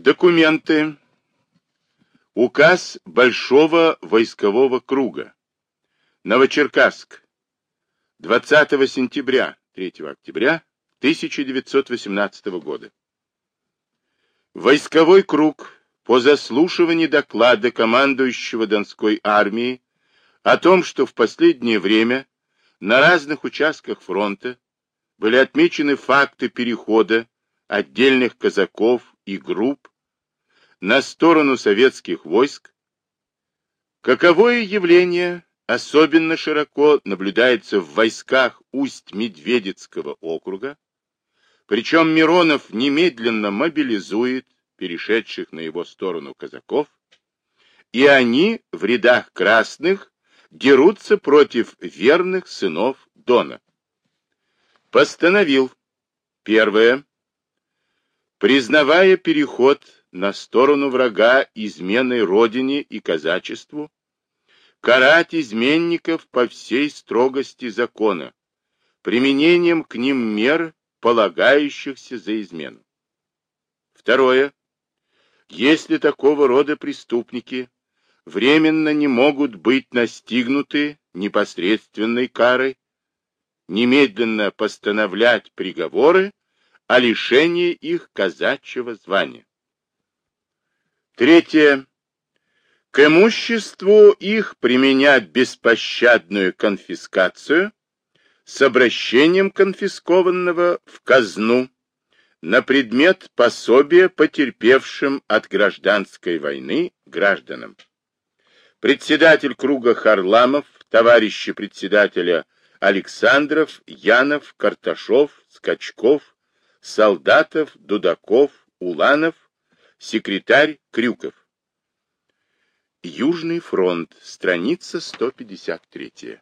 Документы. Указ Большого войскового круга. Новочеркасск. 20 сентября, 3 октября 1918 года. Войсковой круг по заслушиванию доклада командующего Донской армии о том, что в последнее время на разных участках фронта были отмечены факты перехода отдельных казаков и групп на сторону советских войск, каковое явление особенно широко наблюдается в войсках Усть-Медведецкого округа, причем Миронов немедленно мобилизует перешедших на его сторону казаков, и они в рядах красных дерутся против верных сынов Дона. Постановил, первое, признавая переход на сторону врага изменой родине и казачеству, карать изменников по всей строгости закона, применением к ним мер, полагающихся за измену. Второе. Если такого рода преступники временно не могут быть настигнуты непосредственной карой, немедленно постановлять приговоры о лишении их казачьего звания. Третье. К имуществу их применять беспощадную конфискацию с обращением конфискованного в казну на предмет пособия потерпевшим от гражданской войны гражданам. Председатель круга Харламов, товарищи председателя Александров, Янов, Карташов, Скачков, Солдатов, Дудаков, Уланов, секретарь Крюков. Южный фронт, страница 153.